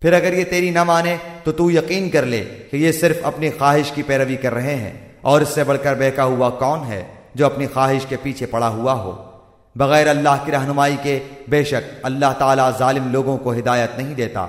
پھر اگر یہ تیری نہ مانے تو تو یقین کر لے کہ یہ صرف اپنی خواہش کی پیروی کر رہے ہیں۔ اور اس سے بڑھ کر بہکا ہوا کون ہے جو اپنی خواہش کے پیچھے پڑا ہوا ہو؟ بغیر اللہ کی رہنمائی کے بے شک اللہ تعالیٰ ظالم لوگوں کو ہدایت نہیں دیتا۔